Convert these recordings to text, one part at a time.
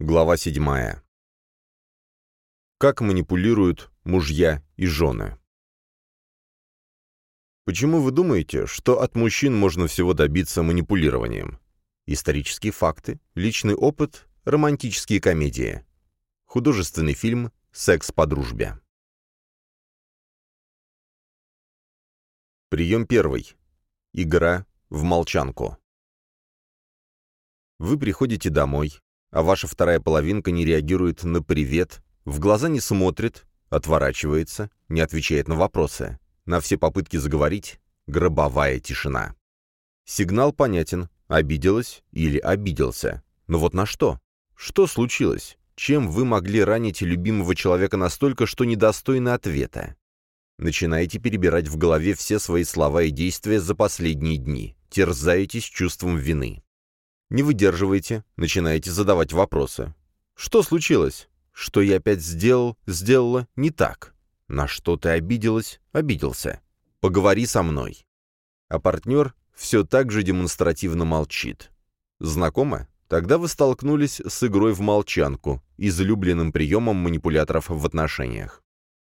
Глава 7. Как манипулируют мужья и жены. Почему вы думаете, что от мужчин можно всего добиться манипулированием? Исторические факты, личный опыт, романтические комедии. Художественный фильм «Секс по дружбе». Прием первый. Игра в молчанку. Вы приходите домой, а ваша вторая половинка не реагирует на «привет», в глаза не смотрит, отворачивается, не отвечает на вопросы. На все попытки заговорить — гробовая тишина. Сигнал понятен — обиделась или обиделся. Но вот на что? Что случилось? Чем вы могли ранить любимого человека настолько, что недостойны ответа? Начинаете перебирать в голове все свои слова и действия за последние дни. Терзаетесь чувством вины. Не выдерживаете, начинаете задавать вопросы. Что случилось? Что я опять сделал, сделала не так? На что ты обиделась, обиделся? Поговори со мной. А партнер все так же демонстративно молчит. Знакомо? Тогда вы столкнулись с игрой в молчанку, излюбленным приемом манипуляторов в отношениях.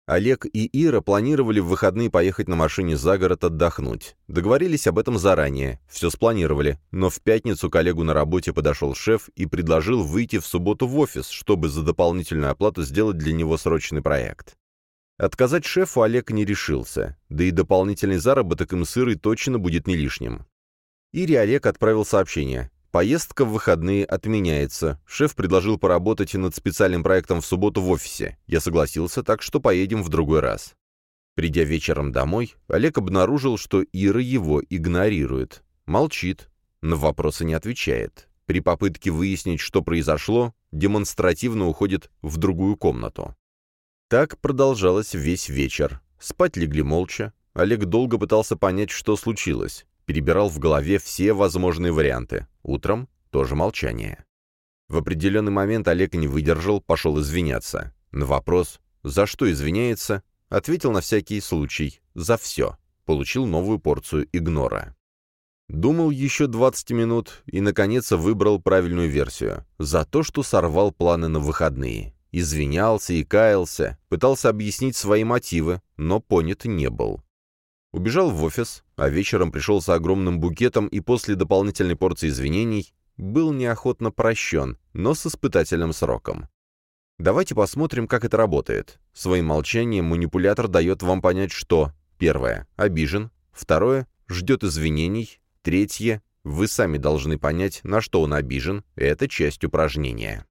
Олег и Ира планировали в выходные поехать на машине за город отдохнуть. Договорились об этом заранее, все спланировали, но в пятницу к Олегу на работе подошел шеф и предложил выйти в субботу в офис, чтобы за дополнительную оплату сделать для него срочный проект. Отказать шефу Олег не решился, да и дополнительный заработок им сырой точно будет не лишним. Ире Олег отправил сообщение. Поездка в выходные отменяется. Шеф предложил поработать над специальным проектом в субботу в офисе. Я согласился, так что поедем в другой раз. Придя вечером домой, Олег обнаружил, что Ира его игнорирует. Молчит, на вопросы не отвечает. При попытке выяснить, что произошло, демонстративно уходит в другую комнату. Так продолжалось весь вечер. Спать легли молча. Олег долго пытался понять, что случилось перебирал в голове все возможные варианты. Утром тоже молчание. В определенный момент Олег не выдержал, пошел извиняться. На вопрос «За что извиняется?» ответил на всякий случай «За все». Получил новую порцию игнора. Думал еще 20 минут и, наконец, выбрал правильную версию. За то, что сорвал планы на выходные. Извинялся и каялся, пытался объяснить свои мотивы, но понят не был. Убежал в офис, а вечером пришел с огромным букетом и после дополнительной порции извинений был неохотно прощен, но с испытательным сроком. Давайте посмотрим, как это работает. Своим молчанием манипулятор дает вам понять, что первое – обижен, второе – ждет извинений, третье – вы сами должны понять, на что он обижен, это часть упражнения.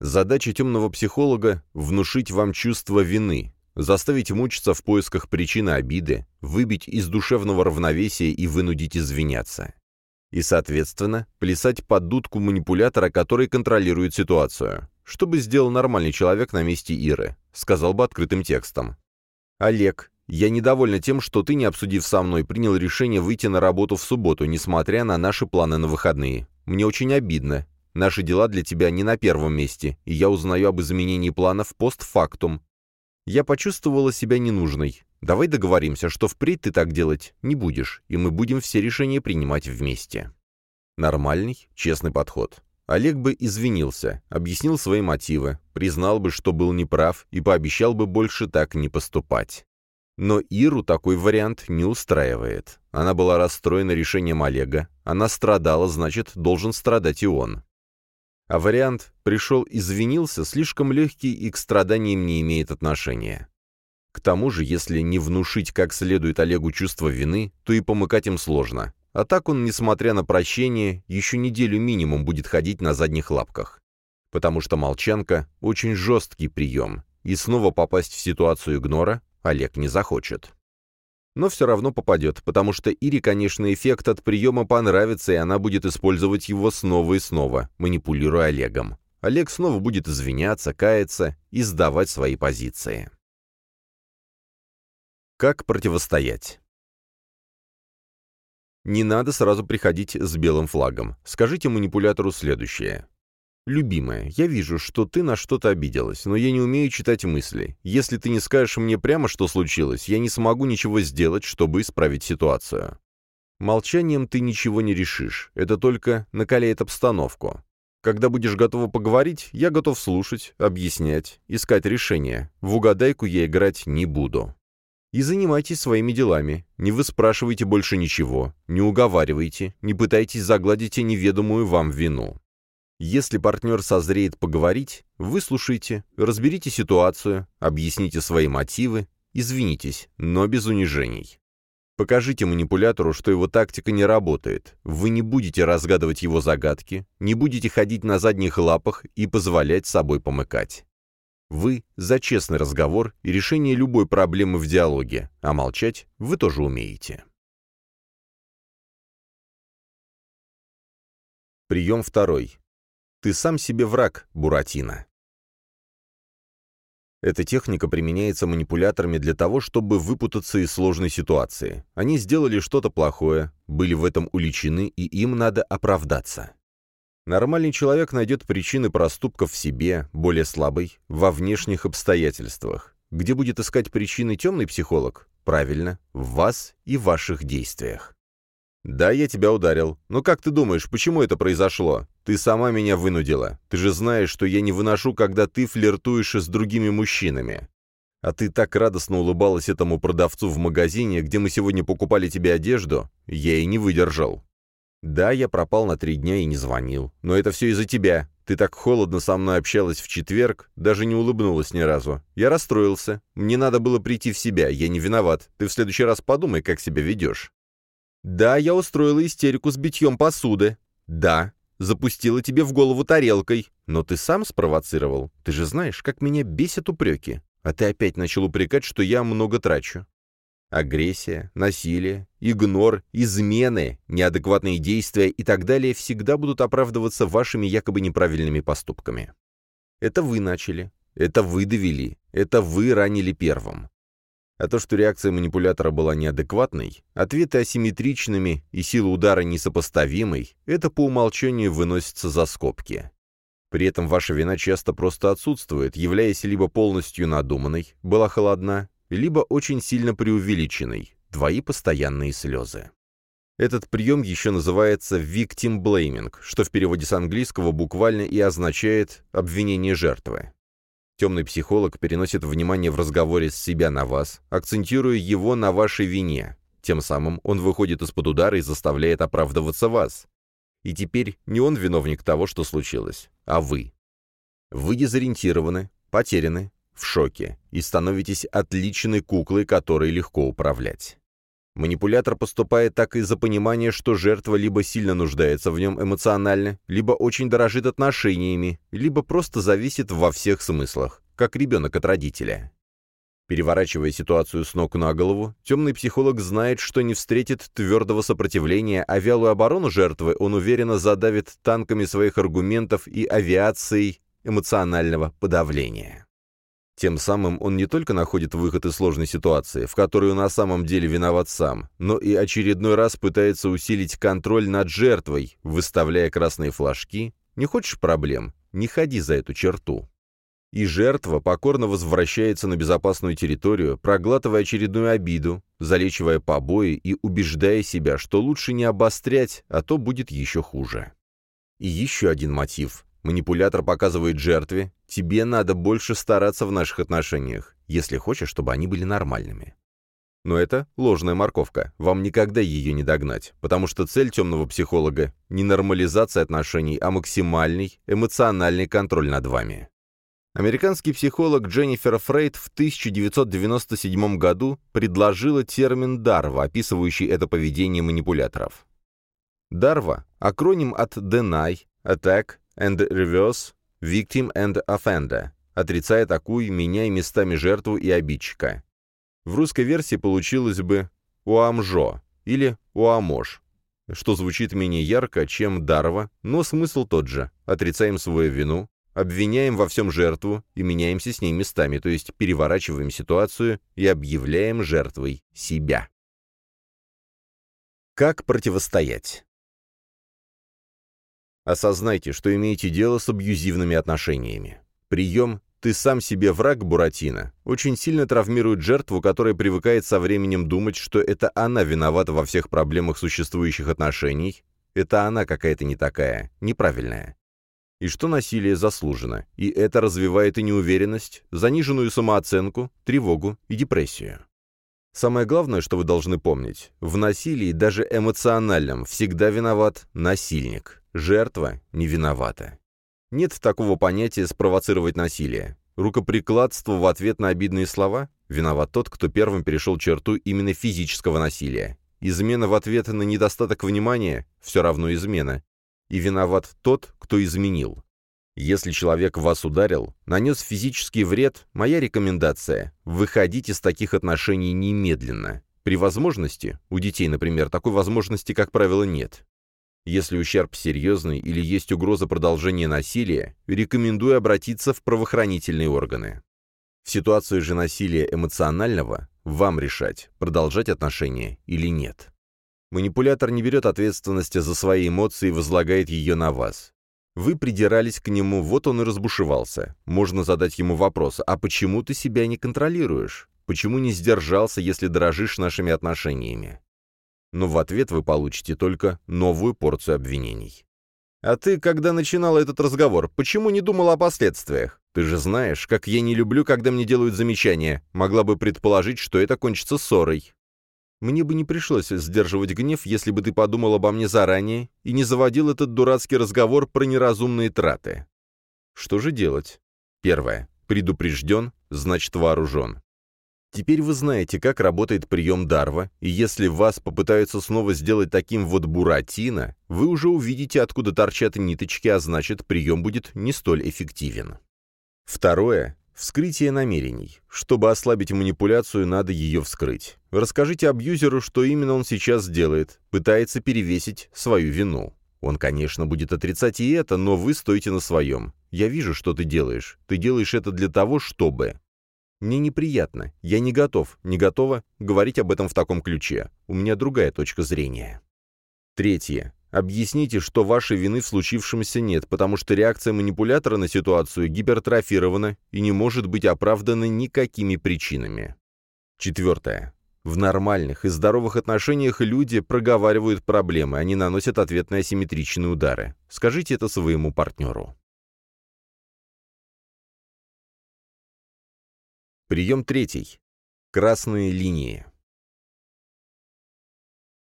Задача темного психолога – внушить вам чувство вины, заставить мучиться в поисках причины обиды, выбить из душевного равновесия и вынудить извиняться. И, соответственно, плясать под дудку манипулятора, который контролирует ситуацию. Что бы сделал нормальный человек на месте Иры? Сказал бы открытым текстом. «Олег, я недовольна тем, что ты, не обсудив со мной, принял решение выйти на работу в субботу, несмотря на наши планы на выходные. Мне очень обидно. Наши дела для тебя не на первом месте, и я узнаю об изменении планов постфактум, я почувствовала себя ненужной. Давай договоримся, что впредь ты так делать не будешь, и мы будем все решения принимать вместе. Нормальный, честный подход. Олег бы извинился, объяснил свои мотивы, признал бы, что был неправ, и пообещал бы больше так не поступать. Но Иру такой вариант не устраивает. Она была расстроена решением Олега. Она страдала, значит, должен страдать и он. А вариант «пришел, извинился» слишком легкий и к страданиям не имеет отношения. К тому же, если не внушить как следует Олегу чувство вины, то и помыкать им сложно. А так он, несмотря на прощение, еще неделю минимум будет ходить на задних лапках. Потому что молчанка – очень жесткий прием, и снова попасть в ситуацию игнора Олег не захочет но все равно попадет, потому что Ире, конечно, эффект от приема понравится, и она будет использовать его снова и снова, манипулируя Олегом. Олег снова будет извиняться, каяться и сдавать свои позиции. Как противостоять? Не надо сразу приходить с белым флагом. Скажите манипулятору следующее. «Любимая, я вижу, что ты на что-то обиделась, но я не умею читать мысли. Если ты не скажешь мне прямо, что случилось, я не смогу ничего сделать, чтобы исправить ситуацию. Молчанием ты ничего не решишь, это только накаляет обстановку. Когда будешь готова поговорить, я готов слушать, объяснять, искать решение. В угадайку я играть не буду. И занимайтесь своими делами. Не выспрашивайте больше ничего, не уговаривайте, не пытайтесь загладить неведомую вам вину. Если партнер созреет поговорить, выслушайте, разберите ситуацию, объясните свои мотивы, извинитесь, но без унижений. Покажите манипулятору, что его тактика не работает. Вы не будете разгадывать его загадки, не будете ходить на задних лапах и позволять собой помыкать. Вы за честный разговор и решение любой проблемы в диалоге, а молчать вы тоже умеете. Прием второй. Ты сам себе враг, Буратино. Эта техника применяется манипуляторами для того, чтобы выпутаться из сложной ситуации. Они сделали что-то плохое, были в этом уличены, и им надо оправдаться. Нормальный человек найдет причины проступков в себе, более слабой, во внешних обстоятельствах. Где будет искать причины темный психолог? Правильно, в вас и ваших действиях. «Да, я тебя ударил. Но как ты думаешь, почему это произошло? Ты сама меня вынудила. Ты же знаешь, что я не выношу, когда ты флиртуешь с другими мужчинами. А ты так радостно улыбалась этому продавцу в магазине, где мы сегодня покупали тебе одежду. Я и не выдержал. Да, я пропал на три дня и не звонил. Но это все из-за тебя. Ты так холодно со мной общалась в четверг, даже не улыбнулась ни разу. Я расстроился. Мне надо было прийти в себя. Я не виноват. Ты в следующий раз подумай, как себя ведешь. Да, я устроила истерику с битьем посуды. Да, запустила тебе в голову тарелкой. Но ты сам спровоцировал. Ты же знаешь, как меня бесят упреки. А ты опять начал упрекать, что я много трачу. Агрессия, насилие, игнор, измены, неадекватные действия и так далее всегда будут оправдываться вашими якобы неправильными поступками. Это вы начали, это вы довели, это вы ранили первым. А то, что реакция манипулятора была неадекватной, ответы асимметричными и сила удара несопоставимой, это по умолчанию выносится за скобки. При этом ваша вина часто просто отсутствует, являясь либо полностью надуманной, была холодна, либо очень сильно преувеличенной, твои постоянные слезы. Этот прием еще называется victim blaming, что в переводе с английского буквально и означает «обвинение жертвы». Темный психолог переносит внимание в разговоре с себя на вас, акцентируя его на вашей вине. Тем самым он выходит из-под удара и заставляет оправдываться вас. И теперь не он виновник того, что случилось, а вы. Вы дезориентированы, потеряны, в шоке и становитесь отличной куклой, которой легко управлять. Манипулятор поступает так из-за понимания, что жертва либо сильно нуждается в нем эмоционально, либо очень дорожит отношениями, либо просто зависит во всех смыслах, как ребенок от родителя. Переворачивая ситуацию с ног на голову, темный психолог знает, что не встретит твердого сопротивления, а вялую оборону жертвы он уверенно задавит танками своих аргументов и авиацией эмоционального подавления. Тем самым он не только находит выход из сложной ситуации, в которой он на самом деле виноват сам, но и очередной раз пытается усилить контроль над жертвой, выставляя красные флажки «Не хочешь проблем? Не ходи за эту черту». И жертва покорно возвращается на безопасную территорию, проглатывая очередную обиду, залечивая побои и убеждая себя, что лучше не обострять, а то будет еще хуже. И еще один мотив. Манипулятор показывает жертве, тебе надо больше стараться в наших отношениях, если хочешь, чтобы они были нормальными. Но это ложная морковка, вам никогда ее не догнать, потому что цель темного психолога – не нормализация отношений, а максимальный эмоциональный контроль над вами. Американский психолог Дженнифер Фрейд в 1997 году предложила термин «дарва», описывающий это поведение манипуляторов. Дарва – акроним от «deny», «attack», and reverse victim and offender, отрицая атакуй, меняя местами жертву и обидчика. В русской версии получилось бы «уамжо» или «уамож», что звучит менее ярко, чем «дарва», но смысл тот же. Отрицаем свою вину, обвиняем во всем жертву и меняемся с ней местами, то есть переворачиваем ситуацию и объявляем жертвой себя. Как противостоять? Осознайте, что имеете дело с абьюзивными отношениями. Прием «ты сам себе враг, Буратино» очень сильно травмирует жертву, которая привыкает со временем думать, что это она виновата во всех проблемах существующих отношений, это она какая-то не такая, неправильная. и что насилие заслужено, и это развивает и неуверенность, заниженную самооценку, тревогу и депрессию. Самое главное, что вы должны помнить, в насилии, даже эмоциональном, всегда виноват насильник, жертва не виновата. Нет такого понятия «спровоцировать насилие». Рукоприкладство в ответ на обидные слова – виноват тот, кто первым перешел черту именно физического насилия. Измена в ответ на недостаток внимания – все равно измена. И виноват тот, кто изменил. Если человек вас ударил, нанес физический вред, моя рекомендация – выходить из таких отношений немедленно. При возможности, у детей, например, такой возможности, как правило, нет. Если ущерб серьезный или есть угроза продолжения насилия, рекомендую обратиться в правоохранительные органы. В ситуации же насилия эмоционального вам решать, продолжать отношения или нет. Манипулятор не берет ответственности за свои эмоции и возлагает ее на вас. Вы придирались к нему, вот он и разбушевался. Можно задать ему вопрос, а почему ты себя не контролируешь? Почему не сдержался, если дорожишь нашими отношениями? Но в ответ вы получите только новую порцию обвинений. А ты, когда начинал этот разговор, почему не думал о последствиях? Ты же знаешь, как я не люблю, когда мне делают замечания. Могла бы предположить, что это кончится ссорой. Мне бы не пришлось сдерживать гнев, если бы ты подумал обо мне заранее и не заводил этот дурацкий разговор про неразумные траты. Что же делать? Первое. Предупрежден, значит вооружен. Теперь вы знаете, как работает прием Дарва, и если вас попытаются снова сделать таким вот Буратино, вы уже увидите, откуда торчат ниточки, а значит, прием будет не столь эффективен. Второе. Вскрытие намерений. Чтобы ослабить манипуляцию, надо ее вскрыть. Расскажите абьюзеру, что именно он сейчас делает, пытается перевесить свою вину. Он, конечно, будет отрицать и это, но вы стоите на своем. Я вижу, что ты делаешь. Ты делаешь это для того, чтобы... Мне неприятно. Я не готов, не готова говорить об этом в таком ключе. У меня другая точка зрения. Третье. Объясните, что вашей вины в случившемся нет, потому что реакция манипулятора на ситуацию гипертрофирована и не может быть оправдана никакими причинами. Четвертое. В нормальных и здоровых отношениях люди проговаривают проблемы, они наносят ответные асимметричные удары. Скажите это своему партнеру. Прием третий. Красные линии.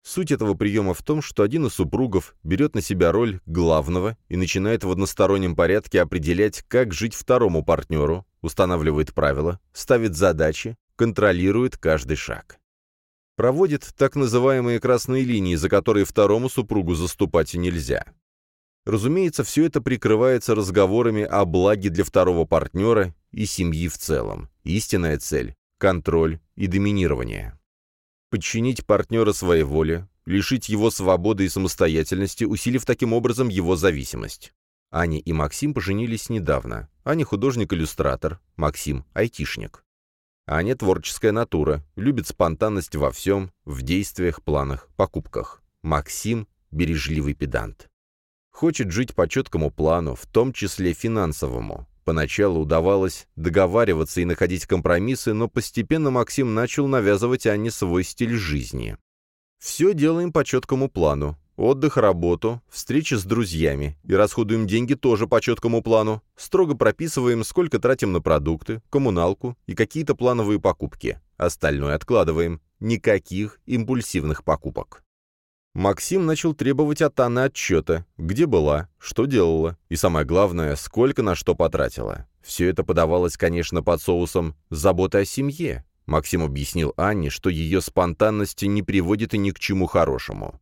Суть этого приема в том, что один из супругов берет на себя роль главного и начинает в одностороннем порядке определять, как жить второму партнеру, устанавливает правила, ставит задачи, контролирует каждый шаг. Проводит так называемые красные линии, за которые второму супругу заступать нельзя. Разумеется, все это прикрывается разговорами о благе для второго партнера и семьи в целом. Истинная цель – контроль и доминирование подчинить партнера своей воле, лишить его свободы и самостоятельности, усилив таким образом его зависимость. Аня и Максим поженились недавно. Аня художник-иллюстратор, Максим – айтишник. Аня творческая натура, любит спонтанность во всем, в действиях, планах, покупках. Максим – бережливый педант. Хочет жить по четкому плану, в том числе финансовому. Поначалу удавалось договариваться и находить компромиссы, но постепенно Максим начал навязывать Анне свой стиль жизни. «Все делаем по четкому плану. Отдых, работу, встречи с друзьями. И расходуем деньги тоже по четкому плану. Строго прописываем, сколько тратим на продукты, коммуналку и какие-то плановые покупки. Остальное откладываем. Никаких импульсивных покупок. Максим начал требовать от Анны отчета, где была, что делала, и самое главное, сколько на что потратила. Все это подавалось, конечно, под соусом заботы о семье. Максим объяснил Анне, что ее спонтанность не приводит и ни к чему хорошему.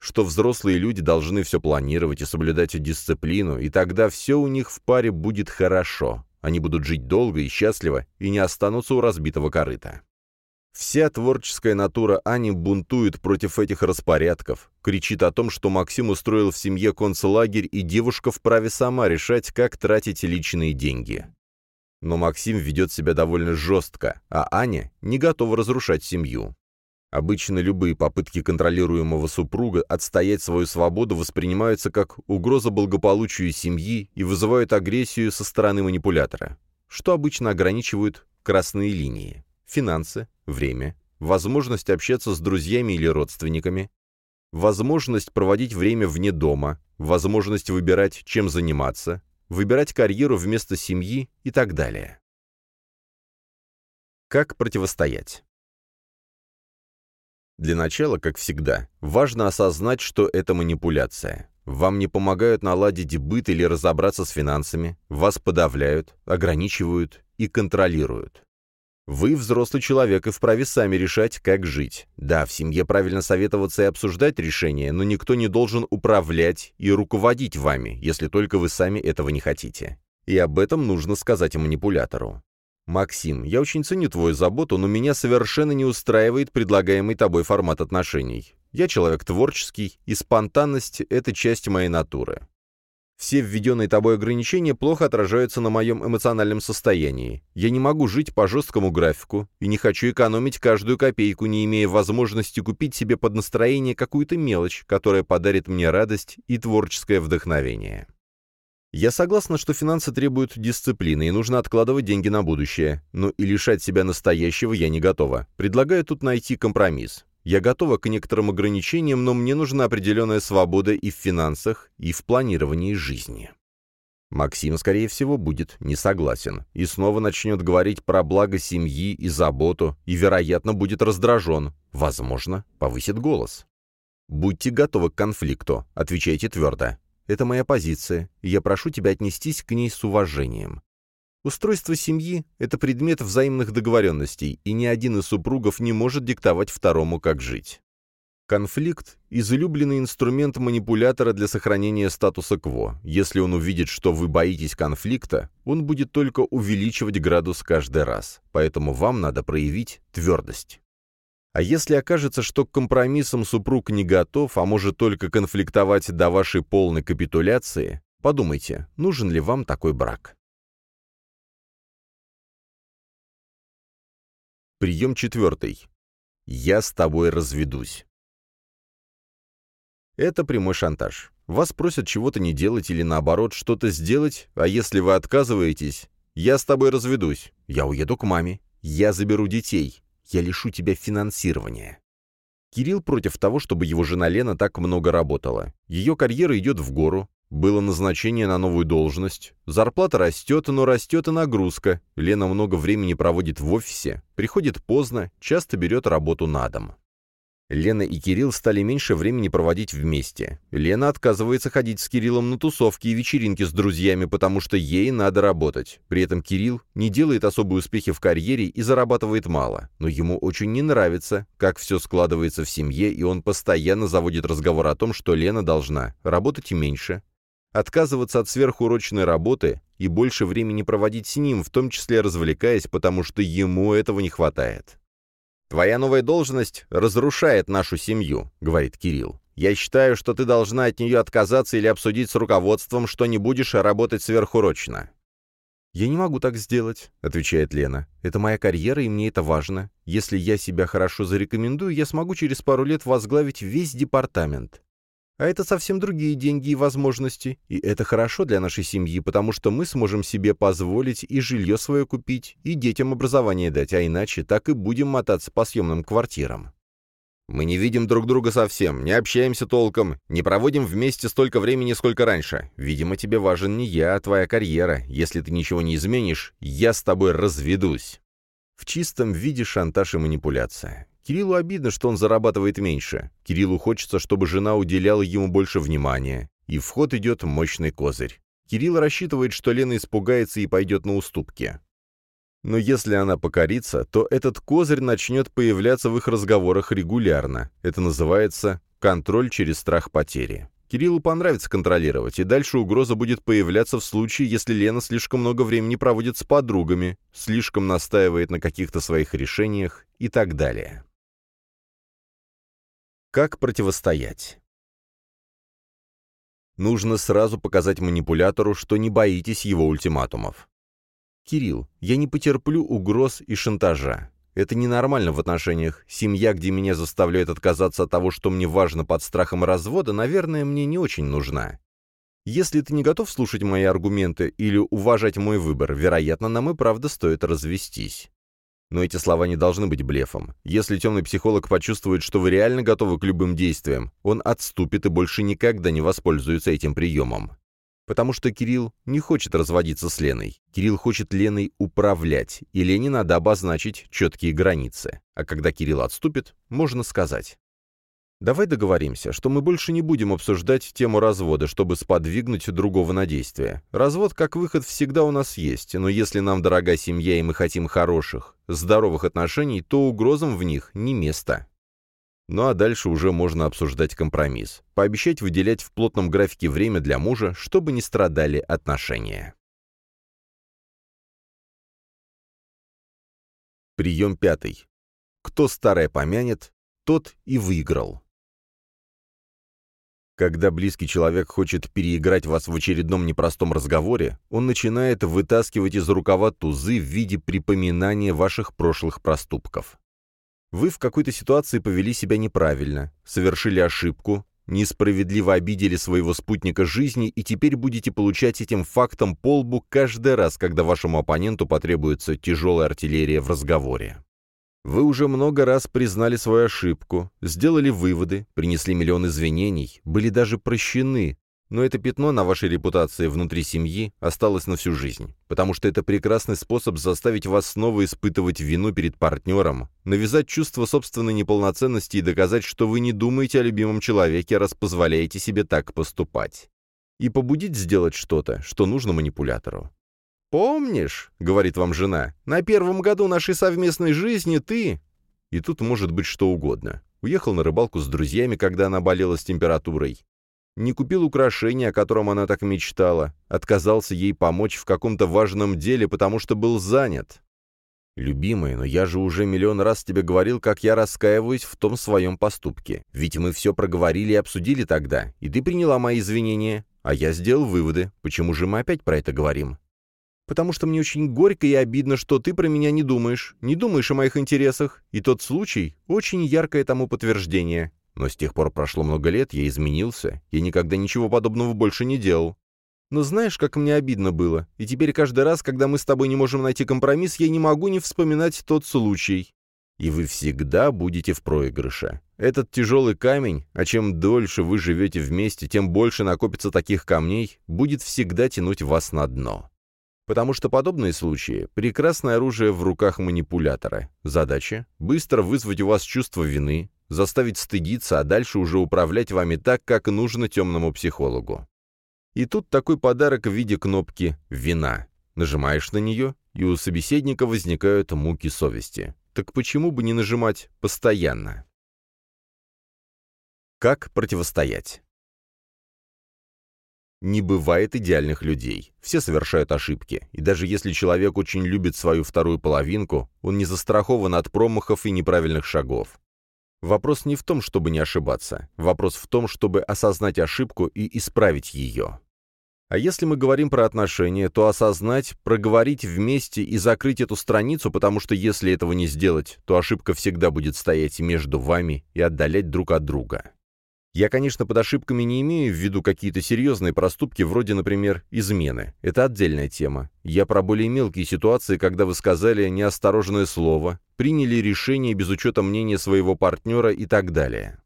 Что взрослые люди должны все планировать и соблюдать дисциплину, и тогда все у них в паре будет хорошо. Они будут жить долго и счастливо, и не останутся у разбитого корыта. Вся творческая натура Ани бунтует против этих распорядков, кричит о том, что Максим устроил в семье концлагерь, и девушка вправе сама решать, как тратить личные деньги. Но Максим ведет себя довольно жестко, а Аня не готова разрушать семью. Обычно любые попытки контролируемого супруга отстоять свою свободу воспринимаются как угроза благополучию семьи и вызывают агрессию со стороны манипулятора, что обычно ограничивают красные линии финансы, время, возможность общаться с друзьями или родственниками, возможность проводить время вне дома, возможность выбирать, чем заниматься, выбирать карьеру вместо семьи и так далее. Как противостоять? Для начала, как всегда, важно осознать, что это манипуляция. Вам не помогают наладить быт или разобраться с финансами, вас подавляют, ограничивают и контролируют. Вы взрослый человек и вправе сами решать, как жить. Да, в семье правильно советоваться и обсуждать решения, но никто не должен управлять и руководить вами, если только вы сами этого не хотите. И об этом нужно сказать манипулятору. «Максим, я очень ценю твою заботу, но меня совершенно не устраивает предлагаемый тобой формат отношений. Я человек творческий, и спонтанность — это часть моей натуры. Все введенные тобой ограничения плохо отражаются на моем эмоциональном состоянии. Я не могу жить по жесткому графику и не хочу экономить каждую копейку, не имея возможности купить себе под настроение какую-то мелочь, которая подарит мне радость и творческое вдохновение. Я согласна, что финансы требуют дисциплины и нужно откладывать деньги на будущее, но и лишать себя настоящего я не готова. Предлагаю тут найти компромисс. Я готова к некоторым ограничениям, но мне нужна определенная свобода и в финансах, и в планировании жизни. Максим, скорее всего, будет не согласен и снова начнет говорить про благо семьи и заботу, и, вероятно, будет раздражен, возможно, повысит голос. «Будьте готовы к конфликту», — отвечайте твердо. «Это моя позиция, и я прошу тебя отнестись к ней с уважением. Устройство семьи – это предмет взаимных договоренностей, и ни один из супругов не может диктовать второму, как жить. Конфликт – излюбленный инструмент манипулятора для сохранения статуса кво. Если он увидит, что вы боитесь конфликта, он будет только увеличивать градус каждый раз, поэтому вам надо проявить твердость. А если окажется, что к компромиссам супруг не готов, а может только конфликтовать до вашей полной капитуляции, подумайте, нужен ли вам такой брак. Прием четвертый. «Я с тобой разведусь». Это прямой шантаж. Вас просят чего-то не делать или, наоборот, что-то сделать, а если вы отказываетесь, «Я с тобой разведусь», «Я уеду к маме», «Я заберу детей», «Я лишу тебя финансирования». Кирилл против того, чтобы его жена Лена так много работала. Ее карьера идет в гору, было назначение на новую должность. Зарплата растет, но растет и нагрузка. Лена много времени проводит в офисе, приходит поздно, часто берет работу на дом. Лена и Кирилл стали меньше времени проводить вместе. Лена отказывается ходить с Кириллом на тусовки и вечеринки с друзьями, потому что ей надо работать. При этом Кирилл не делает особые успехи в карьере и зарабатывает мало. Но ему очень не нравится, как все складывается в семье, и он постоянно заводит разговор о том, что Лена должна работать меньше, отказываться от сверхурочной работы и больше времени проводить с ним, в том числе развлекаясь, потому что ему этого не хватает. «Твоя новая должность разрушает нашу семью», — говорит Кирилл. «Я считаю, что ты должна от нее отказаться или обсудить с руководством, что не будешь работать сверхурочно». «Я не могу так сделать», — отвечает Лена. «Это моя карьера, и мне это важно. Если я себя хорошо зарекомендую, я смогу через пару лет возглавить весь департамент. А это совсем другие деньги и возможности. И это хорошо для нашей семьи, потому что мы сможем себе позволить и жилье свое купить, и детям образование дать, а иначе так и будем мотаться по съемным квартирам. Мы не видим друг друга совсем, не общаемся толком, не проводим вместе столько времени, сколько раньше. Видимо, тебе важен не я, а твоя карьера. Если ты ничего не изменишь, я с тобой разведусь. В чистом виде шантаж и манипуляция. Кириллу обидно, что он зарабатывает меньше. Кириллу хочется, чтобы жена уделяла ему больше внимания. И в ход идет мощный козырь. Кирилл рассчитывает, что Лена испугается и пойдет на уступки. Но если она покорится, то этот козырь начнет появляться в их разговорах регулярно. Это называется контроль через страх потери. Кириллу понравится контролировать, и дальше угроза будет появляться в случае, если Лена слишком много времени проводит с подругами, слишком настаивает на каких-то своих решениях и так далее. Как противостоять? Нужно сразу показать манипулятору, что не боитесь его ультиматумов. «Кирилл, я не потерплю угроз и шантажа. Это ненормально в отношениях. Семья, где меня заставляют отказаться от того, что мне важно под страхом развода, наверное, мне не очень нужна. Если ты не готов слушать мои аргументы или уважать мой выбор, вероятно, нам и правда стоит развестись. Но эти слова не должны быть блефом. Если темный психолог почувствует, что вы реально готовы к любым действиям, он отступит и больше никогда не воспользуется этим приемом. Потому что Кирилл не хочет разводиться с Леной. Кирилл хочет Леной управлять, и Лене надо обозначить четкие границы. А когда Кирилл отступит, можно сказать. Давай договоримся, что мы больше не будем обсуждать тему развода, чтобы сподвигнуть другого на действие. Развод как выход всегда у нас есть, но если нам дорога семья и мы хотим хороших, здоровых отношений, то угрозам в них не место. Ну а дальше уже можно обсуждать компромисс. Пообещать выделять в плотном графике время для мужа, чтобы не страдали отношения. Прием пятый. Кто старое помянет, тот и выиграл. Когда близкий человек хочет переиграть вас в очередном непростом разговоре, он начинает вытаскивать из рукава тузы в виде припоминания ваших прошлых проступков. Вы в какой-то ситуации повели себя неправильно, совершили ошибку, несправедливо обидели своего спутника жизни и теперь будете получать этим фактом полбу каждый раз, когда вашему оппоненту потребуется тяжелая артиллерия в разговоре. Вы уже много раз признали свою ошибку, сделали выводы, принесли миллион извинений, были даже прощены, но это пятно на вашей репутации внутри семьи осталось на всю жизнь, потому что это прекрасный способ заставить вас снова испытывать вину перед партнером, навязать чувство собственной неполноценности и доказать, что вы не думаете о любимом человеке, раз позволяете себе так поступать. И побудить сделать что-то, что нужно манипулятору. «Помнишь, — говорит вам жена, — на первом году нашей совместной жизни ты...» И тут может быть что угодно. Уехал на рыбалку с друзьями, когда она болела с температурой не купил украшения, о котором она так мечтала, отказался ей помочь в каком-то важном деле, потому что был занят. «Любимая, но я же уже миллион раз тебе говорил, как я раскаиваюсь в том своем поступке. Ведь мы все проговорили и обсудили тогда, и ты приняла мои извинения, а я сделал выводы. Почему же мы опять про это говорим?» «Потому что мне очень горько и обидно, что ты про меня не думаешь, не думаешь о моих интересах, и тот случай — очень яркое тому подтверждение. Но с тех пор прошло много лет, я изменился, я никогда ничего подобного больше не делал. Но знаешь, как мне обидно было, и теперь каждый раз, когда мы с тобой не можем найти компромисс, я не могу не вспоминать тот случай. И вы всегда будете в проигрыше. Этот тяжелый камень, а чем дольше вы живете вместе, тем больше накопится таких камней, будет всегда тянуть вас на дно. Потому что подобные случаи — прекрасное оружие в руках манипулятора. Задача — быстро вызвать у вас чувство вины, заставить стыдиться, а дальше уже управлять вами так, как нужно темному психологу. И тут такой подарок в виде кнопки «Вина». Нажимаешь на нее, и у собеседника возникают муки совести. Так почему бы не нажимать постоянно? Как противостоять? Не бывает идеальных людей. Все совершают ошибки. И даже если человек очень любит свою вторую половинку, он не застрахован от промахов и неправильных шагов. Вопрос не в том, чтобы не ошибаться. Вопрос в том, чтобы осознать ошибку и исправить ее. А если мы говорим про отношения, то осознать, проговорить вместе и закрыть эту страницу, потому что если этого не сделать, то ошибка всегда будет стоять между вами и отдалять друг от друга. Я, конечно, под ошибками не имею в виду какие-то серьезные проступки, вроде, например, измены. Это отдельная тема. Я про более мелкие ситуации, когда вы сказали неосторожное слово, приняли решение без учета мнения своего партнера и так далее.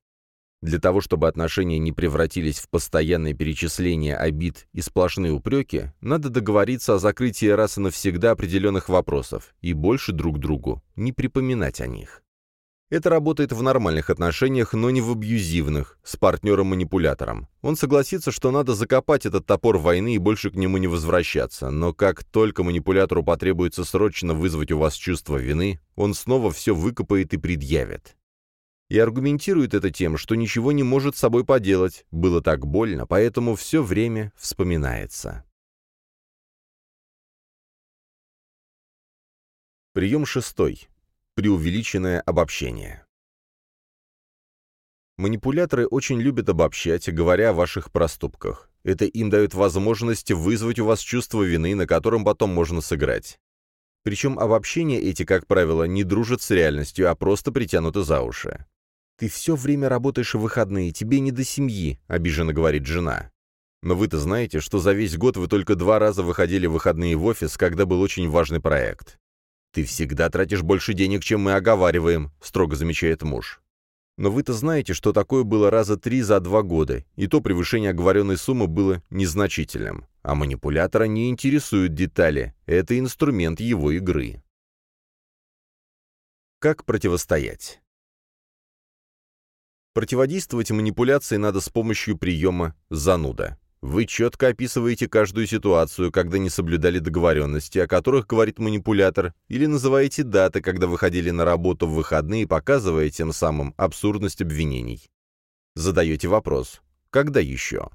Для того, чтобы отношения не превратились в постоянное перечисление обид и сплошные упреки, надо договориться о закрытии раз и навсегда определенных вопросов и больше друг другу не припоминать о них. Это работает в нормальных отношениях, но не в абьюзивных, с партнером-манипулятором. Он согласится, что надо закопать этот топор войны и больше к нему не возвращаться, но как только манипулятору потребуется срочно вызвать у вас чувство вины, он снова все выкопает и предъявит. И аргументирует это тем, что ничего не может с собой поделать, было так больно, поэтому все время вспоминается. Прием шестой преувеличенное обобщение. Манипуляторы очень любят обобщать, говоря о ваших проступках. Это им дает возможность вызвать у вас чувство вины, на котором потом можно сыграть. Причем обобщения эти, как правило, не дружат с реальностью, а просто притянуты за уши. «Ты все время работаешь в выходные, тебе не до семьи», — обиженно говорит жена. Но вы-то знаете, что за весь год вы только два раза выходили в выходные в офис, когда был очень важный проект. «Ты всегда тратишь больше денег, чем мы оговариваем», — строго замечает муж. Но вы-то знаете, что такое было раза три за два года, и то превышение оговоренной суммы было незначительным. А манипулятора не интересуют детали, это инструмент его игры. Как противостоять? Противодействовать манипуляции надо с помощью приема «зануда». Вы четко описываете каждую ситуацию, когда не соблюдали договоренности, о которых говорит манипулятор, или называете даты, когда выходили на работу в выходные, показывая тем самым абсурдность обвинений. Задаете вопрос «Когда еще?».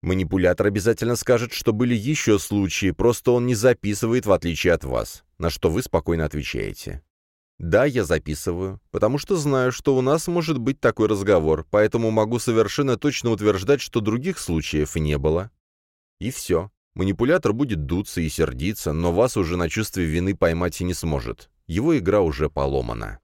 Манипулятор обязательно скажет, что были еще случаи, просто он не записывает, в отличие от вас, на что вы спокойно отвечаете. Да, я записываю, потому что знаю, что у нас может быть такой разговор, поэтому могу совершенно точно утверждать, что других случаев не было. И все. Манипулятор будет дуться и сердиться, но вас уже на чувстве вины поймать и не сможет. Его игра уже поломана.